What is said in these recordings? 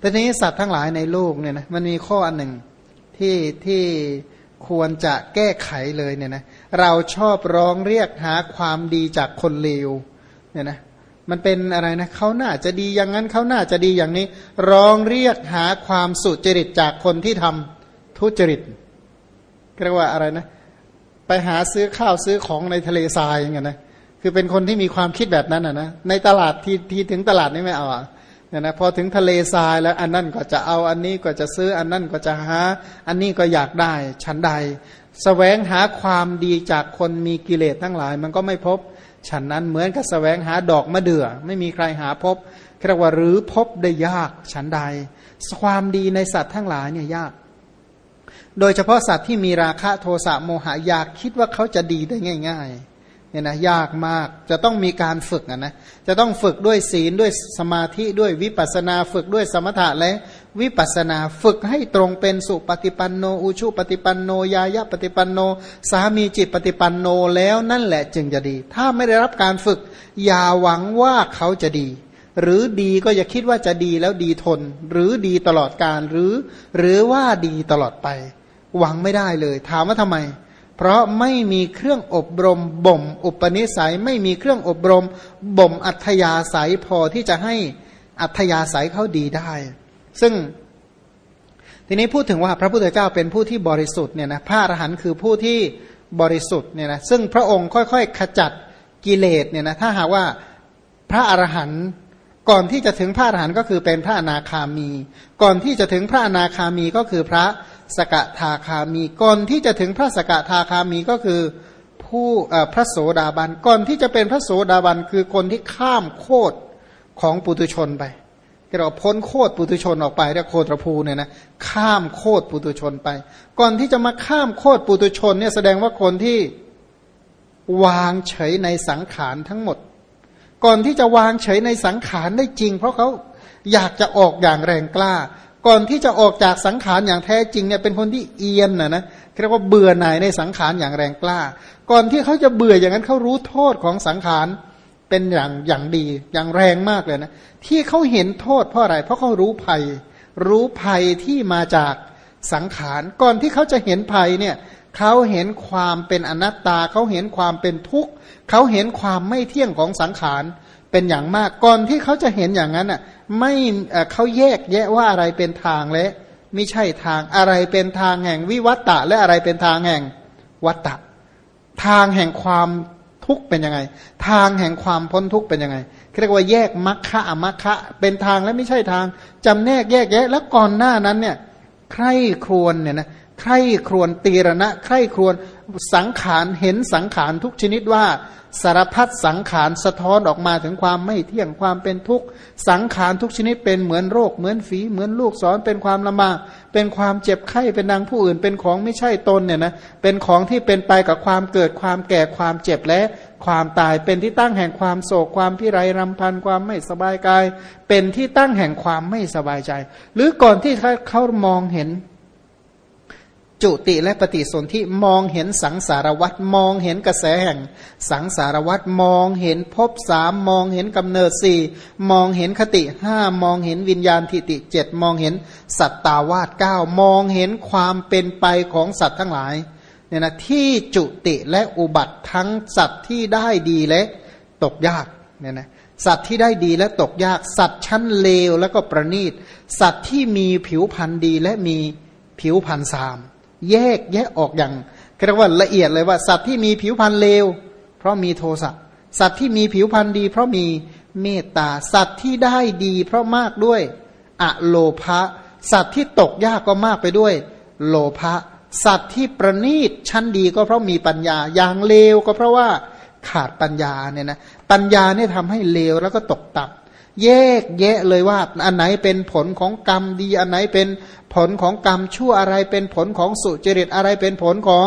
ต่ทีนี้สัตว์ทั้งหลายในโลกเนี่ยนะมันมีข้ออันหนึ่งที่ที่ควรจะแก้ไขเลยเนี่ยนะเราชอบร้องเรียกหาความดีจากคนเลวเนี่ยนะมันเป็นอะไรนะเขาน่าจะดีอย่างนั้นเขาน่าจะดีอย่างนี้ ร้องเรียกหาความสุจริตจากคนที่ทำทุจริตเรียกว่าอะไรนะ ไปหาซื้อข้าวซื้อของในทะเลทรายอย่างเงี้ยนะคือเป็นคนที่มีความคิดแบบนั้นอะนะในตลาดที่ที่ถึงตลาดนี่ไม่เอาอะ เนี่ยนะพอถึงทะเลทรายแล้วอันนั้นก็จะเอาอันนี้ก็จะซื้ออันนั้นก็จะหา อันนี้ก็อยากได้ชั้นใดสแสวงหาความดีจากคนมีกิเลสทั้งหลาย มันก็ไม่พบฉันนั้นเหมือนกับสแสวงหาดอกมะเดื่อ ไม่มีใครหาพบเรียกว่าหรือพบได้ยากฉันใด ความดีในสัตว์ทั้งหลายเนี่ยยาก โดยเฉพาะสัตว์ที่มีราคะโทสะโมหะอยากคิดว่าเขาจะดีได้ง่าย ๆ เนี่ยนะยากมากจะต้องมีการฝึกนะนะจะต้องฝึกด้วยศีลด้วยสมาธิด้วยวิปัสนาฝึกด้วยสมถะและวิปัสนาฝึกให้ตรงเป็นสุปฏิปันโนอุชุปฏิปันโนยายะปฏิปันโน สามีจิตปฏิปันโนแล้วนั่นแหละจึงจะดี ถ้าไม่ได้รับการฝึก อย่าหวังว่าเขาจะดี หรือดีก็อย่าคิดว่าจะดีแล้วดีทน หรือดีตลอดการหรือ หรือว่าดีตลอดไป หวังไม่ได้เลย ถามว่าทำไม เพราะไม่มีเครื่องอบรมบ่ม อุปนิสัย ไม่มีเครื่องอบรมบ่มอัธยาศัยพอที่จะให้อัธยาศัยเขาดีได้ ซึ่งทีนี้พูดถึงว่าพระพุทธเจ้าเป็นผู้ที่บริสุทธิ์เนี่ยนะพระอรหันต์คือผู้ที่บริสุทธิ์เนี่ยนะซึ่งพระองค์ค่อยๆ ขจัดกิเลสเนี่ยนะถ้าหากว่าพระอรหันต์ ก่อนที่จะถึงพระอรหันต์ก็คือเป็นพระอนาคามี ก่อนที่จะถึงพระอนาคามีก็คือพระสกทาคามี ก่อนที่จะถึงพระสกทาคามีก็คือผู้พระโสดาบัน ก่อนที่จะเป็นพระโสดาบันคือคนที่ข้ามโคดของปุตุชนไปเราพ้นโคดปุตุชนออกไปเรียกโคตรภูเนี่ยนะข้ามโคดปุตุชนไป ก่อนที่จะมาข้ามโคดปุตุชนเนี่ยแสดงว่าคนที่วางเฉยในสังขารทั้งหมด ก่อนที่จะวางเฉยในสังขารได้จริง เพราะเขาอยากจะออกอย่างแรงกล้า ก่อนที่จะออกจากสังขารอย่างแท้จริงเนี่ยเป็นคนที่เอียนนะนะเรียกว่าเบื่อหน่ายในสังขารอย่างแรงกล้า ก่อนที่เขาจะเบื่ออย่างนั้นเขารู้โทษของสังขารเป็นอย่างอย่างดีอย่างแรงมากเลยนะ ที่เขาเห็นโทษเพราะอะไร เพราะเขารู้ภัย รู้ภัยที่มาจากสังขาร ก่อนที่เขาจะเห็นภัยเนี่ย เขาเห็นความเป็นอนัตตา เขาเห็นความเป็นทุกข์ เขาเห็นความไม่เที่ยงของสังขารเป็นอย่างมาก ก่อนที่เขาจะเห็นอย่างนั้นอะไม่เขาแยกแยะว่าอะไรเป็นทางและไม่ใช่ทางอะไรเป็นทางแห่งวิวัตตะ และอะไรเป็นทางแห่งวัตตะ ทางแห่งความทุกข์เป็นยังไง ทางแห่งความพ้นทุกข์เป็นยังไงเรียกว่าแยกมรรคะอมรรคะเป็นทางและไม่ใช่ทางจำแนกแยกแยะ แล้วก่อนหน้านั้นเนี่ยใครครวนเนี่ยนะ ใคร่ครวนตีรณะ ใคร่ครวนสังขารเห็นสังขารทุกชนิดว่า สารพัดสังขารสะท้อนออกมาถึงความไม่เที่ยงความเป็นทุกข์สังขารทุกชนิดเป็นเหมือนโรคเหมือนฝีเหมือนลูกศรเป็นความลำบากเป็นความเจ็บไข้เป็นนางผู้อื่น เป็นของไม่ใช่ตนเนี่ยนะเป็นของที่เป็นไปกับความเกิดความแก่ความเจ็บและความตายเป็นที่ตั้งแห่งความโศกความพิไรรำพันความไม่สบายกาย เป็นที่ตั้งแห่งความไม่สบายใจ หรือก่อนที่เขามองเห็น จุติและปฏิสนธิมองเห็นสังสารวัตมองเห็นกระแสแห่ง สังสารวัตมองเห็นภพสามมองเห็นกำเนิดสี่มองเห็นคติห้ามองเห็นวิญญาณทิติเจ็ดมองเห็นสัตตาวาสเก้ามองเห็นความเป็นไปของสัตว์ทั้งหลายเนี่ยนะที่จุติและอุบัติทั้งสัตว์ที่ได้ดีและตกยากเนี่ยนะสัตว์ที่ได้ดีและตกยาก สัตว์ชั้นเลวแล้วก็ประณีต สัตว์ที่มีผิวพรรณดีและมีผิวพรรณสาม แยกแยกออกอย่างเรียกว่าละเอียดเลยว่าสัตว์ที่มีผิวพรรณเลว เพราะมีโทสะสัตว์ที่มีผิวพรรณดี เพราะมีเมตตาสัตว์ที่ได้ดี เพราะมากด้วยอะโลภะสัตว์ที่ตกยากก็มากไปด้วย โลภะสัตว์ที่ประณีตชั้นดีก็เพราะมีปัญญาอย่างเลวก็เพราะว่าขาดปัญญาเนี่ยนะปัญญาเนี่ยทำให้เลวแล้วก็ตกต่ำ แยกแยะเลยว่า อันไหนเป็นผลของกรรมดี อันไหนเป็นผลของกรรมชั่วอะไรเป็นผลของสุจริตอะไรเป็นผลของ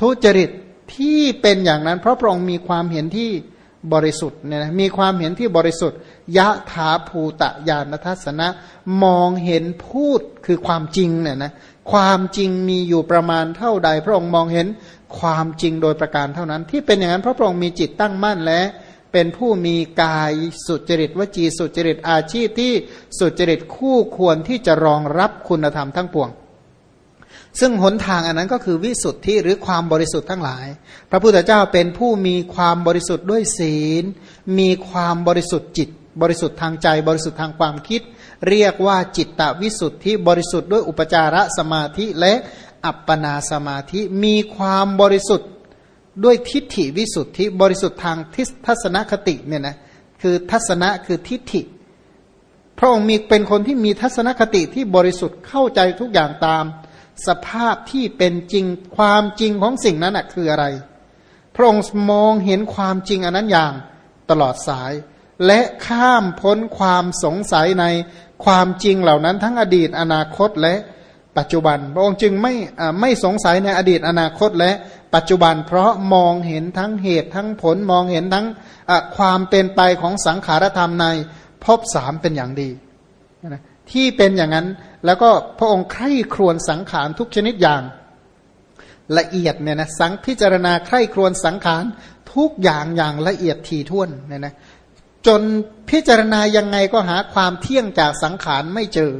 ทุจริตที่เป็นอย่างนั้น เพราะพระองค์มีความเห็นที่บริสุทธิ์เนี่ยนะมีความเห็นที่บริสุทธิ์ยะถาภูตะญาณทัศนะ มองเห็นพูดคือความจริงเนี่ยนะความจริงมีอยู่ประมาณเท่าใด พระองค์มองเห็นความจริงโดยประการเท่านั้น ที่เป็นอย่างนั้นเพราะพระองค์มีจิตตั้งมั่นและ เป็นผู้มีกายสุจริตวจีสุจริตอาชีพที่สุจริตคู่ควรที่จะรองรับคุณธรรมทั้งปวง ซึ่งหนทางอันนั้นก็คือวิสุทธิหรือความบริสุทธิ์ทั้งหลาย พระพุทธเจ้าเป็นผู้มีความบริสุทธิ์ด้วยศีล มีความบริสุทธิ์จิต บริสุทธิ์ทางใจ บริสุทธิ์ทางความคิด เรียกว่าจิตตวิสุทธิบริสุทธิ์ด้วยอุปจารสมาธิและอัปปนาสมาธิมีความบริสุทธิ์ ด้วยทิฏฐิวิสุทธิบริสุทธิ์ทางทิทัศนคติเนี่ยนะคือทัศนะคือทิฏฐิ พระองค์มีเป็นคนที่มีทัศนคติที่บริสุทธิ์เข้าใจทุกอย่างตาม สภาพที่เป็นจริงความจริงของสิ่งนั้นคืออะไร พระองค์มองเห็นความจริงอันนั้นอย่างตลอดสาย และข้ามพ้นความสงสัยในความจริงเหล่านั้นทั้งอดีตอนาคตและปัจจุบัน พระองค์จึงไม่ไม่สงสัยในอดีตอนาคตและ ปัจจุบันเพราะมองเห็นทั้งเหตุทั้งผลมองเห็นทั้งความเป็นไปของสังขารธรรมในภพสามเป็นอย่างดีนะที่เป็นอย่างนั้นแล้วก็พระองค์ใคร่ครวญสังขารทุกชนิดอย่างละเอียดเนี่ยนะสังพิจารณาใคร่ครวญสังขารทุกอย่างอย่างละเอียดถี่ถ้วนเนี่ยนะจนพิจารณายังไงก็หาความเที่ยงจากสังขารไม่เจอ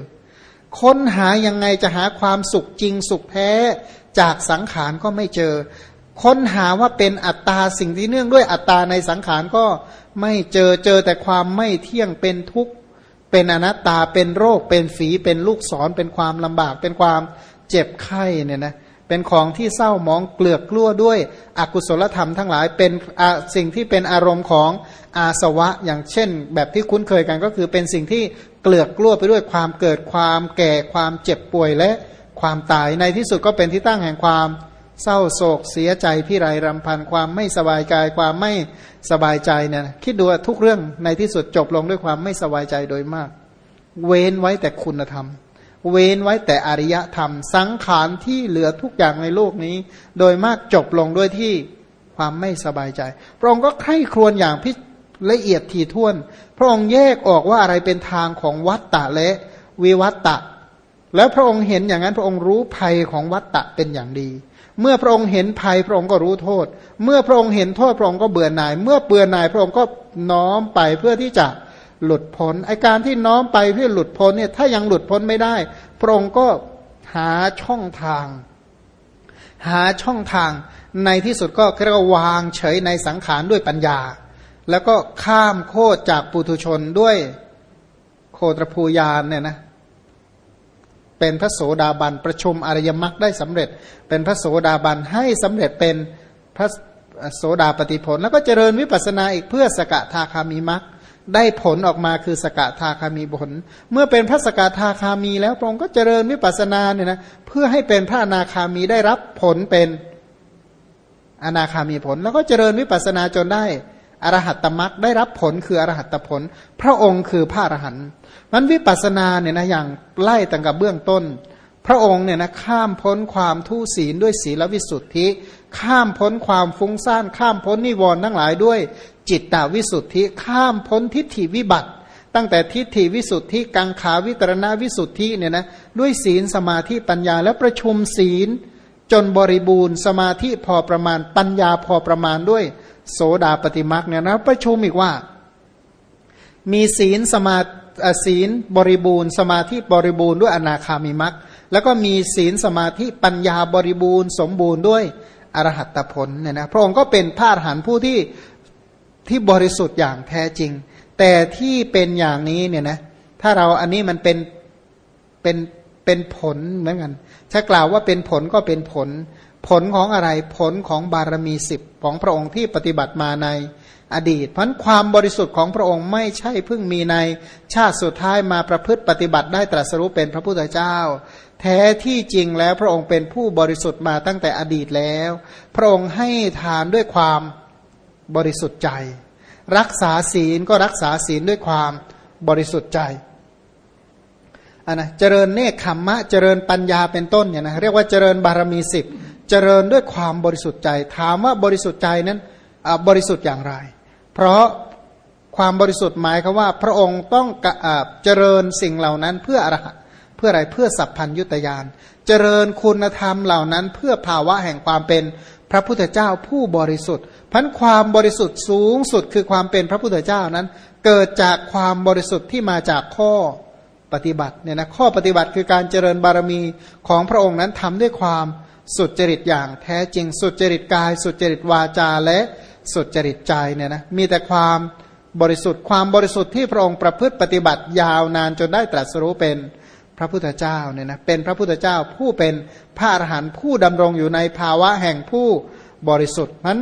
ค้นหายังไงจะหาความสุขจริงสุขแท้ จากสังขารก็ไม่เจอ ค้นหาว่าเป็นอัตตาสิ่งที่เนื่องด้วยอัตตาในสังขารก็ไม่เจอเจอแต่ความไม่เที่ยงเป็นทุกข์เป็นอนัตตาเป็นโรคเป็นฝีเป็นลูกศรเป็นความลำบาก เป็นความเจ็บไข้เนี่ยนะเป็นของที่เศร้ามองเกลือกกลั้วด้วยอกุศลธรรมทั้งหลายเป็นสิ่งที่เป็นอารมณ์ของอาสวะ อย่างเช่น แบบที่คุ้นเคยกันก็คือเป็นสิ่งที่เกลือกกลั้วไปด้วยความเกิดความแก่ความเจ็บป่วยและ ความตายในที่สุดก็เป็นที่ตั้งแห่งความเศร้าโศกเสียใจพี่ไรรำพันความไม่สบายกายความไม่สบายใจเนี่ยคิดดูทุกเรื่องในที่สุดจบลงด้วยความไม่สบายใจโดยมาก เว้นไว้แต่คุณธรรม เว้นไว้แต่อริยธรรม สังขารที่เหลือทุกอย่างในโลกนี้ โดยมากจบลงด้วยที่ความไม่สบายใจ พระองค์ก็ใคร่ครวญอย่างพิละเอียดถี่ถ้วน พระองค์แยกออกว่าอะไรเป็นทางของวัตตะและวิวัตตะ แล้วพระองค์เห็นอย่างนั้นพระองค์รู้ภัยของวัตตะเป็นอย่างดี เมื่อพระองค์เห็นภัยพระองค์ก็รู้โทษ เมื่อพระองค์เห็นโทษพระองค์ก็เบื่อหน่าย เมื่อเบื่อหน่ายพระองค์ก็น้อมไปเพื่อที่จะหลุดพ้นไอการที่น้อมไปเพื่อหลุดพ้นเนี่ยถ้ายังหลุดพ้นไม่ได้ พระองค์ก็หาช่องทาง หาช่องทางในที่สุดก็เรียกว่าวางเฉยในสังขารด้วยปัญญา แล้วก็ข้ามโคตรจากปุถุชนด้วยโคตรภูยานเนี่ยนะ เป็นพระโสดาบันประชุมอริยมรรคได้สำเร็จ เป็นพระโสดาบันให้สำเร็จเป็นพระโสดาปฏิผล แล้วก็เจริญวิปัสนาอีกเพื่อสกทาคามีมรรคได้ผลออกมาคือสกทาคามีผล เมื่อเป็นพระสกทาคามีแล้วพระองค์ก็เจริญวิปัสนาเนี่ยนะเพื่อให้เป็นพระอนาคามีได้รับผลเป็นอนาคามีผล แล้วก็เจริญวิปัสนาจนได้ อรหัตตมรักได้รับผลคืออรหัตตผล พระองค์คือพระอรหันต์มันวิปัสสนาเนี่ยนะอย่างไล่ตั้งกับเบื้องต้น พระองค์เนี่ยนะข้ามพ้นความทุศีลด้วยศีลวิสุทธิ ข้ามพ้นความฟุ้งซ่านข้ามพ้นนิวรณ์ทั้งหลายด้วยจิตตวิสุทธิ ข้ามพ้นทิฏฐิวิบัติ ตั้งแต่ทิฏฐิวิสุทธิกังขาวิตรณวิสุทธิเนี่ยนะด้วยศีลสมาธิปัญญาและประชุมศีลจนบริบูรณ์สมาธิพอประมาณปัญญาพอประมาณด้วย โสดาปฏิมักเนี่ยนะประชุมอีกว่า มีศีลสมาศีลบริบูรณ์ สมาธิบริบูรณ์ด้วยอนาคามิมักแล้วก็มีศีลสมาธิปัญญาบริบูรณ์ สมบูรณ์ด้วยอรหัตผลเนี่ยนะพระองค์ก็เป็นพระอรหันผู้ที่ที่บริสุทธิ์อย่างแท้จริง แต่ที่เป็นอย่างนี้เนี่ยนะถ้าเราอันนี้มันเป็นเป็นเป็นผลเหมือนกันถ้ากล่าวว่าเป็นผลก็เป็นผล ผลของอะไรผลของบารมีสิบของพระองค์ที่ปฏิบัติมาในอดีต เพราะความบริสุทธิ์ของพระองค์ไม่ใช่เพิ่งมีในชาติสุดท้ายมาประพฤติปฏิบัติได้ตรัสรู้เป็นพระพุทธเจ้า แท้ที่จริงแล้วพระองค์เป็นผู้บริสุทธิ์มาตั้งแต่อดีตแล้ว พระองค์ให้ทานด้วยความบริสุทธิ์ใจ รักษาศีลก็รักษาศีลด้วยความบริสุทธิ์ใจอันนะเจริญเนคขมมะเจริญปัญญาเป็นต้นเนี่ยนะเรียกว่าเจริญบารมีสิบ เจริญด้วยความบริสุทธิ์ใจ ถามว่าบริสุทธิ์ใจนั้นบริสุทธิ์อย่างไร เพราะความบริสุทธิ์หมายคือว่า พระองค์ต้องเจริญสิ่งเหล่านั้นเพื่ออะไรเพื่ออะไรเพื่อสัพพัญยุตยานเจริญคุณธรรมเหล่านั้น เพื่อภาวะแห่งความเป็นพระพุทธเจ้าผู้บริสุทธิ์พันความบริสุทธิ์สูงสุดคือความเป็นพระพุทธเจ้านั้น เกิดจากความบริสุทธิ์ที่มาจากข้อปฏิบัติเนี่ยนะข้อปฏิบัติคือการเจริญบารมีของพระองค์นั้นทำด้วยความ สุจริตอย่างแท้จริง สุจริตกาย สุจริตวาจาและสุจริตใจเนี่ยนะมีแต่ความบริสุทธิ์ความบริสุทธิ์ที่พระองค์ประพฤติปฏิบัติยาวนานจนได้ตรัสรู้เป็นพระพุทธเจ้าเนี่ยนะเป็นพระพุทธเจ้าผู้เป็นพระอรหันต์ผู้ดำรงอยู่ในภาวะแห่งผู้บริสุทธิ์นั้น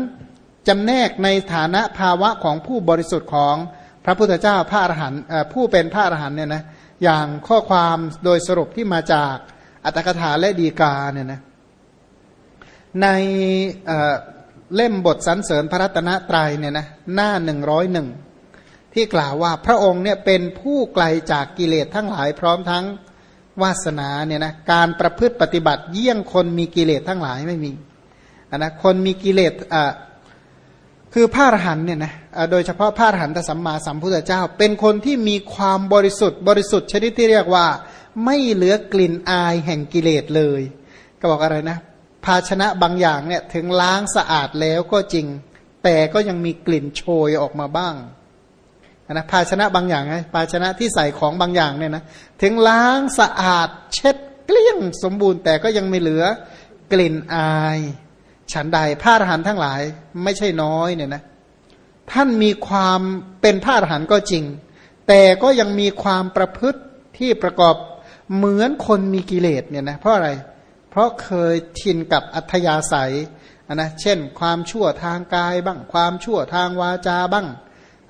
จำแนกในฐานะภาวะของผู้บริสุทธิ์ของพระพุทธเจ้าพระอรหันต์ผู้เป็นพระอรหันต์เนี่ยนะอย่างข้อความโดยสรุปที่มาจากอัตถกถาและดีกาเนี่ยนะ ในเล่มบทสรรเสริญพระรัตนตรัยเนี่ยนะหน้าหนึ่งร้อยหนึ่งที่กล่าวว่าพระองค์เนี่ยเป็นผู้ไกลจากกิเลสทั้งหลายพร้อมทั้งวาสนาเนี่ยนะการประพฤติปฏิบัติเยี่ยงคนมีกิเลสทั้งหลายไม่มีนนะคนมีกิเลสอ่าคือพระอรหันเนี่ยนะโดยเฉพาะพระอรหันตสัมมาสัมพุทธเจ้า เป็นคนที่มีความบริสุทธิ์ บริสุทธิ์ชนิดที่เรียกว่า ไม่เหลือกลิ่นอายแห่งกิเลสเลย ก็บอกอะไรนะ ภาชนะบางอย่างเนี่ยถึงล้างสะอาดแล้วก็จริง แต่ก็ยังมีกลิ่นโชยออกมาบ้างนะภาชนะบางอย่างไงภาชนะที่ใส่ของบางอย่างเนี่ยนะถึงล้างสะอาดเช็ดเกลี้ยงสมบูรณ์ แต่ก็ยังไม่เหลือกลิ่นอาย ฉันใดพระอรหันต์ทั้งหลายไม่ใช่น้อยเนี่ยนะท่านมีความเป็นพระอรหันต์ก็จริง แต่ก็ยังมีความประพฤติที่ประกอบเหมือนคนมีกิเลสเนี่ยนะเพราะอะไรเพราะเคยชินกับอัธยาศัยนะเช่น ความชั่วทางกายบ้าง ความชั่วทางวาจาบ้าง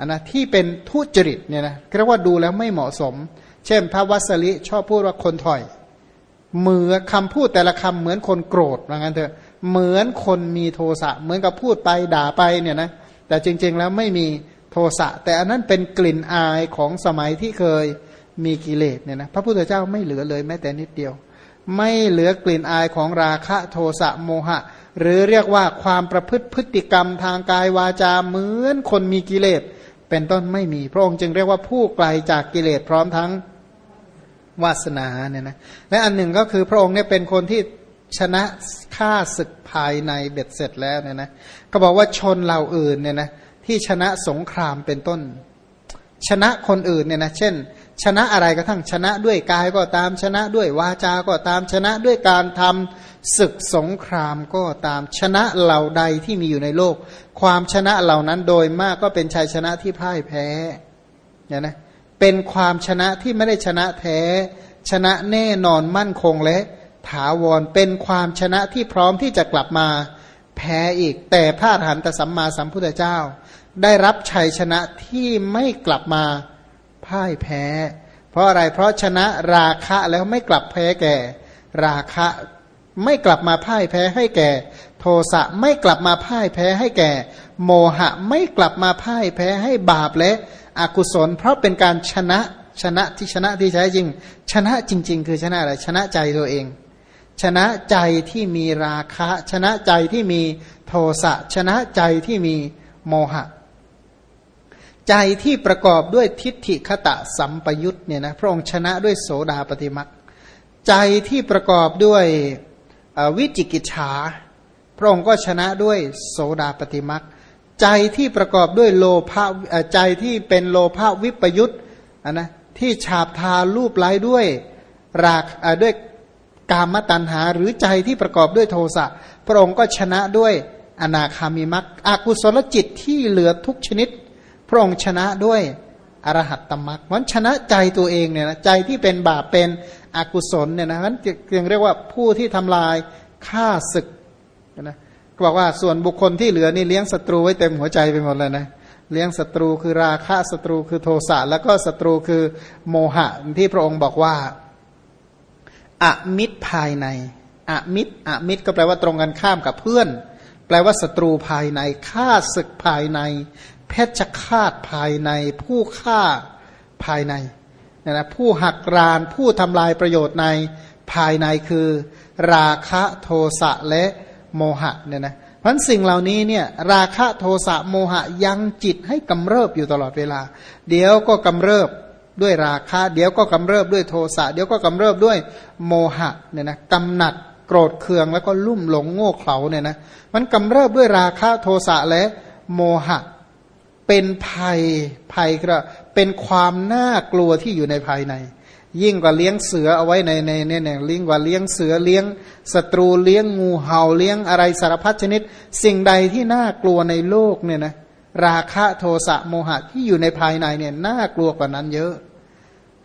นนะที่เป็นทุจริตเนี่ยนะเรียกว่าดูแล้วไม่เหมาะสม เช่น พระวัสลิชอบพูดว่าคนถอยเหมือคำพูดแต่ละคำเหมือนคนโกรธว่างั้นเถอะเหมือนคนมีโทสะเหมือนกับพูดไปด่าไปเนี่ยนะแต่จริง ๆ แล้วไม่มีโทสะแต่อันนั้นเป็นกลิ่นอายของสมัยที่เคยมีกิเลสเนี่ยนะพระพุทธเจ้าไม่เหลือเลยแม้แต่นิดเดียว ไม่เหลือกลิ่นอายของราคะโทสะโมหะ หรือเรียกว่าความประพฤติพฤติกรรมทางกายวาจาเหมือนคนมีกิเลส เป็นต้นไม่มีพระองค์จึงเรียกว่าผู้ไกลจากกิเลสพร้อมทั้งวาสนาเนี่ยนะและอันหนึ่งก็คือพระองค์เนี่ยเป็นคนที่ชนะฆ่าศึกภายในเบ็ดเสร็จแล้วเนี่ยนะก็บอกว่าชนเหล่าอื่นเนี่ยนะที่ชนะสงครามเป็นต้น ชนะคนอื่นเนี่ยนะเช่น ชนะอะไรก็ทั้งชนะด้วยกายก็ตามชนะด้วยวาจาก็ตามชนะด้วยการทำศึกสงครามก็ตามชนะเหล่าใดที่มีอยู่ในโลก ความชนะเหล่านั้นโดยมากก็เป็นชัยชนะที่พ่ายแพ้เนี่ยนะเป็นความชนะที่ไม่ได้ชนะแท้ ชนะแน่นอนมั่นคงและถาวรเป็นความชนะที่พร้อมที่จะกลับมาแพ้อีก แต่พระอรหันตสัมมาสัมพุทธเจ้า ได้รับชัยชนะที่ไม่กลับมาพ่ายแพ้ เพราะอะไรเพราะชนะราคะแล้วไม่กลับแพ้แก่ ราคะไม่กลับมาพ่ายแพ้ให้แก่ โทสะไม่กลับมาพ่ายแพ้ให้แก่ โมหะไม่กลับมาพ่ายแพ้ให้บาปและอกุศล เพราะเป็นการชนะชนะที่ชนะที่ใช้จริง ชนะจริง ๆ คือชนะอะไรชนะใจตัวเอง ชนะใจที่มีราคะ ชนะใจที่มีโทสะชนะใจที่มีโมหะ ใจที่ประกอบด้วยทิฏฐิคตะสัมปยุตเนี่ยนะพระองค์ชนะด้วยโสดาปฏิมักใจที่ประกอบด้วยวิจิกิจฉาพระองค์ก็ชนะด้วยโสดาปฏิมักใจที่ประกอบด้วยโลภะใจที่เป็นโลภะวิปยุตนะที่ฉาบทารูปไล้ด้วยรากด้วยกามตัณหาหรือใจที่ประกอบด้วยโทสะพระองค์ก็ชนะด้วยอนาคามิมักอากุศลจิตที่เหลือทุกชนิด พระองค์ชนะด้วยอรหัตตมรักมันชนะใจตัวเองเนี่ยนะใจที่เป็นบาปเป็นอกุศลเนี่ยนะนั้นจึงเรียกว่าผู้ที่ทำลายฆ่าศึกนะก็บอกว่าส่วนบุคคลที่เหลือนี่เลี้ยงศัตรูไว้เต็มหัวใจไปหมดเลยนะเลี้ยงศัตรูคือราคะศัตรูคือโทสะแล้วก็ศัตรูคือโมหะที่พระองค์บอกว่าอมิตรภายในอมิตรอมิตรก็แปลว่าตรงกันข้ามกับเพื่อน แปลว่าศัตรูภายในฆ่าศึกภายใน เพชฌฆาตภายใน ผู้ฆ่าภายในนะนะผู้หักรานผู้ทำลายประโยชน์ในภายในคือ ราคะโทสะและโมหะเนี่ยนะเพราะสิ่งเหล่านี้เนี่ยราคะโทสะโมหะยังจิตให้กำเริบอยู่ตลอดเวลา เดี๋ยวก็กำเริบด้วยราคะเดี๋ยวก็กำเริบด้วยโทสะเดี๋ยวก็กำเริบด้วยโมหะเนี่ยนะกำหนัดโกรธเคืองแล้วก็ลุ่มหลงโง่เขลาเนี่ยนะมันกำเริบด้วยราคะโทสะและโมหะ เป็นภัยภัยก็เป็นความน่ากลัวที่อยู่ในภายใน ยิ่งกว่าเลี้ยงเสือเอาไว้ในในเนี่ยเนี่ยยิ่งกว่าเลี้ยงเสือเลี้ยงศัตรูเลี้ยงงูเห่าเลี้ยงอะไรสารพัดชนิด สิ่งใดที่น่ากลัวในโลกเนี่ยนะราคะโทสะโมหะที่อยู่ในภายในเนี่ยน่ากลัวกว่านั้นเยอะ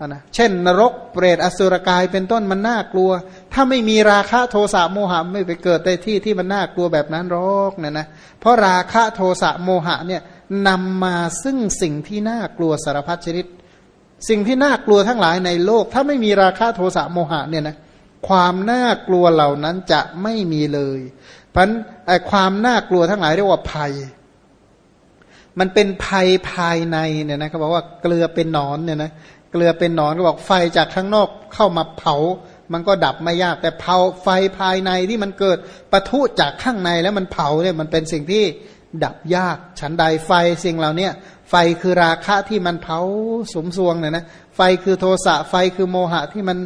นะเช่น นรกเปรตอสุรกายเป็นต้นมันน่ากลัว ถ้าไม่มีราคะโทสะโมหะไม่ไปเกิดในที่ที่มันน่ากลัวแบบนั้นหรอกเนี่ยนะเพราะราคะโทสะโมหะเนี่ย นำมาซึ่งสิ่งที่น่ากลัวสารพัดชนิด สิ่งที่น่ากลัวทั้งหลายในโลก ถ้าไม่มีราคะโทสะโมหะเนี่ยนะความน่ากลัวเหล่านั้นจะไม่มีเลยเพราะความน่ากลัวทั้งหลายเรียกว่าภัย มันเป็นภัยภายในเนี่ยนะเขาบอกว่าเกลือเป็นนอนเนี่ยนะเกลือเป็นนอนก็บอกไฟจากข้างนอกเข้ามาเผา มันก็ดับไม่ยาก แต่เผาไฟภายในที่มันเกิดปะทุจากข้างในแล้วมันเผาเนี่ยมันเป็นสิ่งที่ ดับยากฉันใดไฟสิ่งเหล่านี้ไฟคือราคะที่มันเผาสมสวงเนี่ยนะไฟคือโทสะไฟคือโมหะที่มัน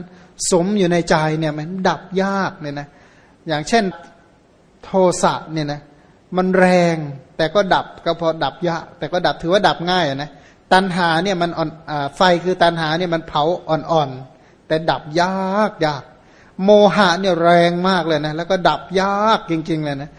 สมอยู่ในใจเนี่ยมันดับยากเนี่ยนะอย่างเช่นโทสะเนี่ยนะมันแรงแต่ก็ดับก็พอดับยาก แต่ก็ดับถือว่าดับง่ายนะตันหาเนี่ยมันอ่อนไฟคือตันหาเนี่ยมันเผาอ่อนๆ แต่ดับยากยาก โมหะเนี่ยแรงมากเลยนะแล้วก็ดับยากจริงๆเลยนะ